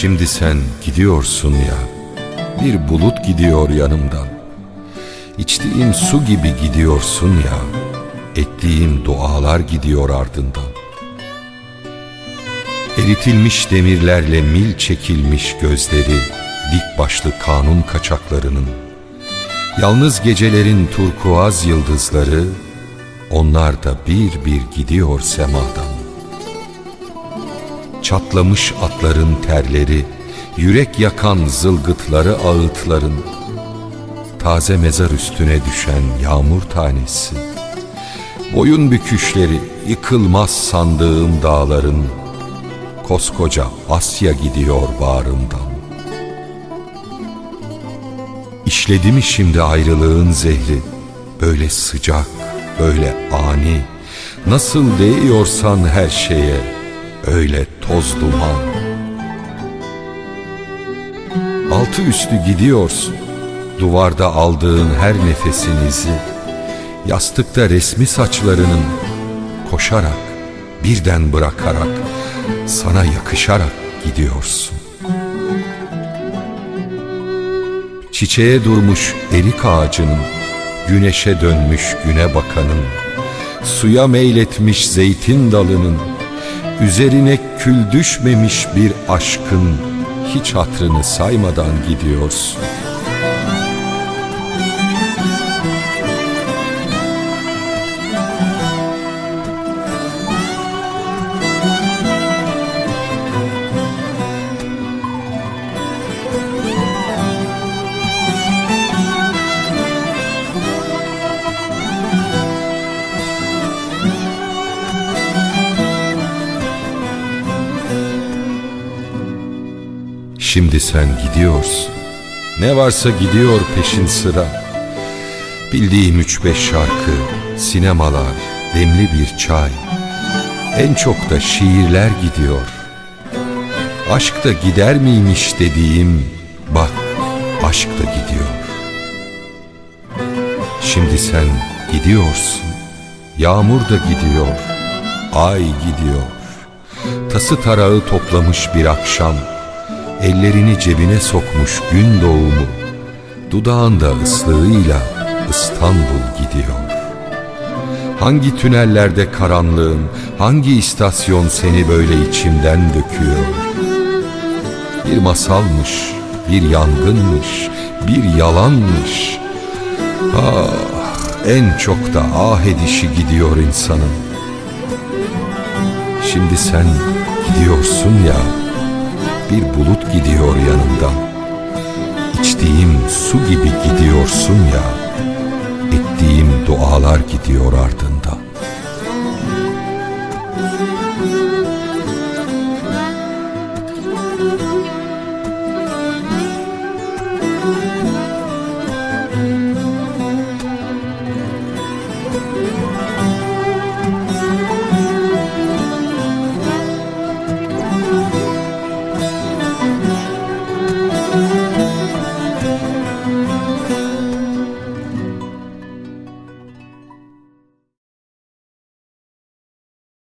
Şimdi sen gidiyorsun ya. Bir bulut gidiyor yanımdan. İçtiğim su gibi gidiyorsun ya. Ettiğim dualar gidiyor ardından. Eritilmiş demirlerle mil çekilmiş gözleri Dik başlı kanun kaçaklarının. Yalnız gecelerin turkuaz yıldızları Onlar da bir bir gidiyor semadan Çatlamış atların terleri Yürek yakan zılgıtları ağıtların Taze mezar üstüne düşen yağmur tanesi Boyun büküşleri yıkılmaz sandığım dağların Koskoca Asya gidiyor bağrımdan. İşledi mi şimdi ayrılığın zehri Böyle sıcak, böyle ani Nasıl değiyorsan her şeye Öyle toz duman. Altı üstü gidiyorsun Duvarda aldığın her nefesin izi. Yastıkta resmi saçlarının Koşarak, birden bırakarak Sana yakışarak gidiyorsun. Çiçeğe durmuş erik ağacının Güneşe dönmüş güne bakanın Suya meyletmiş zeytin dalının Üzerine kül düşmemiş bir aşkın Hiç hatrını saymadan gidiyorsun Şimdi sen gidiyorsun. Ne varsa gidiyor peşin sıra. Bildiğim üç beş şarkı Sinemalar Demli bir çay. En çok da şiirler gidiyor. Aşk da gider miymiş dediğim Bak aşk da gidiyor. Şimdi sen gidiyorsun Yağmur da gidiyor Ay gidiyor. Tası tarağı toplamış bir akşam Ellerini cebine sokmuş gün doğumu Dudağında ıslığıyla İstanbul gidiyor. Hangi tünellerde karanlığın Hangi istasyon seni böyle içimden döküyor? Bir masalmış, bir yangınmış, bir yalanmış. Ah en çok da ah edişi gidiyor insanın. Şimdi sen gidiyorsun ya bir bulut gidiyor yanımdan İçtiğim su gibi gidiyorsun ya Ettiğim dualar gidiyor ardından